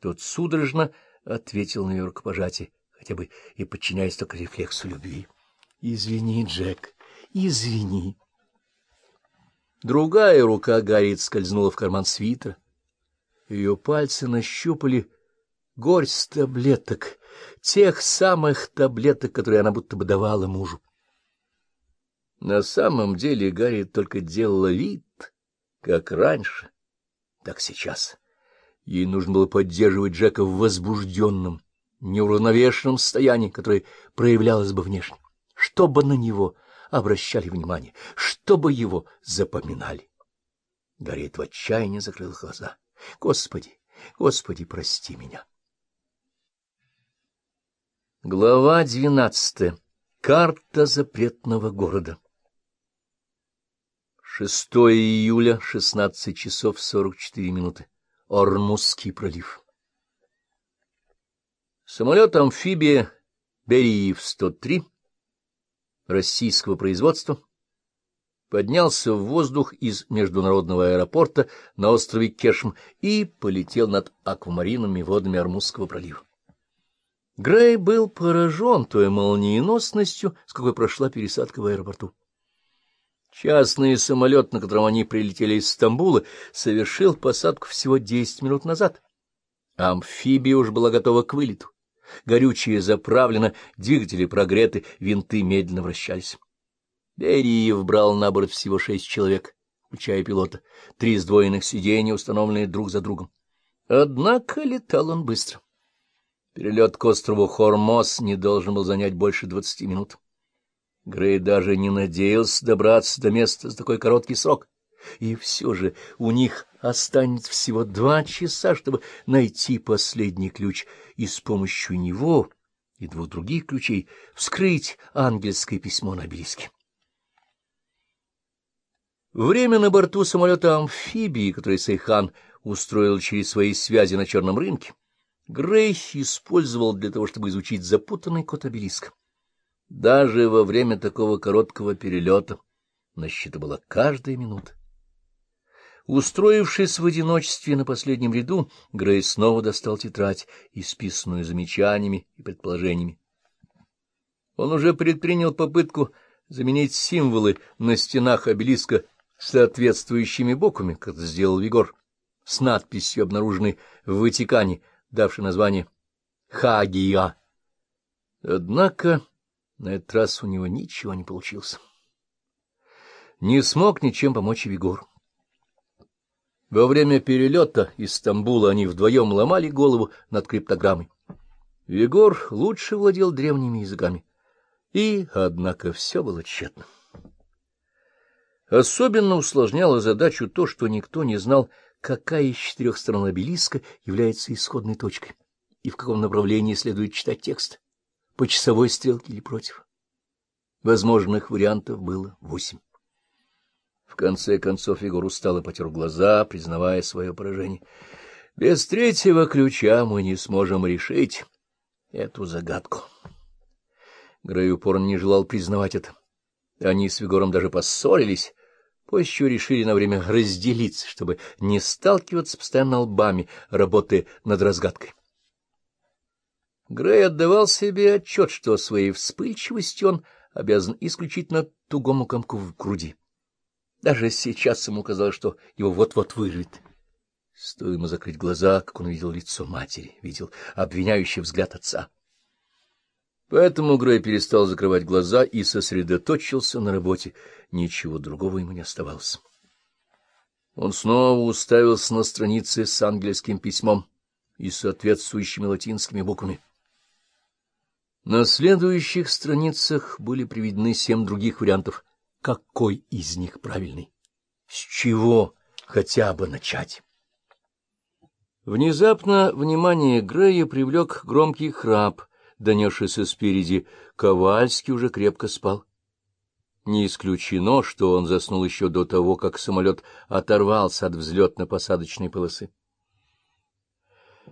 Тот судорожно ответил на ее рукопожатие, хотя бы и подчиняясь только рефлексу любви. — Извини, Джек, извини. Другая рука Гарриет скользнула в карман свитера. Ее пальцы нащупали горсть таблеток, тех самых таблеток, которые она будто бы давала мужу. На самом деле Гарриет только делала вид, как раньше, так сейчас. Ей нужно было поддерживать Джека в возбужденном, неуравновешенном состоянии, которое проявлялось бы внешне, чтобы на него обращали внимание, чтобы его запоминали. Гарриет в отчаянии закрыл глаза. Господи, Господи, прости меня. Глава двенадцатая. Карта запретного города. 6 июля, 16 часов 44 минуты. Ормузский пролив. Самолет-амфибия Бериев-103 российского производства поднялся в воздух из международного аэропорта на острове Кешм и полетел над аквамаринами водами Ормузского пролива. Грей был поражен той молниеносностью, с какой прошла пересадка в аэропорту. Частный самолет, на котором они прилетели из Стамбула, совершил посадку всего десять минут назад. Амфибия уж была готова к вылету. Горючее заправлено, двигатели прогреты, винты медленно вращались. Бериев брал на борт всего шесть человек, включая пилота, три сдвоенных сиденья, установленные друг за другом. Однако летал он быстро. Перелет к острову Хормоз не должен был занять больше двадцати минут. Грей даже не надеялся добраться до места за такой короткий срок. И все же у них останется всего два часа, чтобы найти последний ключ, и с помощью него и двух других ключей вскрыть ангельское письмо на обелиске. Время на борту самолета-амфибии, который Сейхан устроил через свои связи на черном рынке, Грей использовал для того, чтобы изучить запутанный код обелиска. Даже во время такого короткого перелета на счету была каждая минута. Устроившись в одиночестве на последнем ряду, Грей снова достал тетрадь, исписанную замечаниями и предположениями. Он уже предпринял попытку заменить символы на стенах обелиска соответствующими буквами, как сделал Вигор, с надписью, обнаруженной в Ватикане, давшей название «Хагия». Однако на этот раз у него ничего не получилось. Не смог ничем помочь Вигор. Во время перелета из Стамбула они вдвоем ломали голову над криптограммой. Вигор лучше владел древними языками. И, однако, все было тщетно. Особенно усложняло задачу то, что никто не знал, какая из четырех сторон обелиска является исходной точкой и в каком направлении следует читать текст по часовой стрелке или против. Возможных вариантов было восемь. В конце концов Егор устал и потер глаза, признавая свое поражение. Без третьего ключа мы не сможем решить эту загадку. Грей упорно не желал признавать это. Они с Егором даже поссорились, после решили на время разделиться, чтобы не сталкиваться постоянно лбами, работая над разгадкой. Грей отдавал себе отчет, что своей вспыльчивостью он обязан исключительно тугому комку в груди. Даже сейчас ему казалось, что его вот-вот вырвет. Стоило ему закрыть глаза, как он видел лицо матери, видел обвиняющий взгляд отца. Поэтому Грей перестал закрывать глаза и сосредоточился на работе. Ничего другого ему не оставалось. Он снова уставился на страницы с ангельским письмом и соответствующими латинскими буквами. На следующих страницах были приведены семь других вариантов. Какой из них правильный? С чего хотя бы начать? Внезапно внимание Грея привлек громкий храп, донесшийся спереди. Ковальский уже крепко спал. Не исключено, что он заснул еще до того, как самолет оторвался от взлетно-посадочной полосы.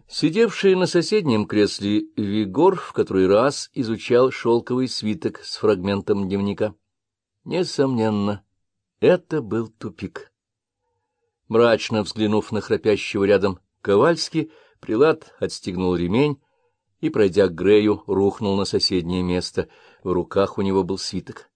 Сидевший на соседнем кресле Вигор в который раз изучал шелковый свиток с фрагментом дневника. Несомненно, это был тупик. Мрачно взглянув на храпящего рядом, Ковальский Прилад отстегнул ремень и, пройдя к Грею, рухнул на соседнее место. В руках у него был свиток.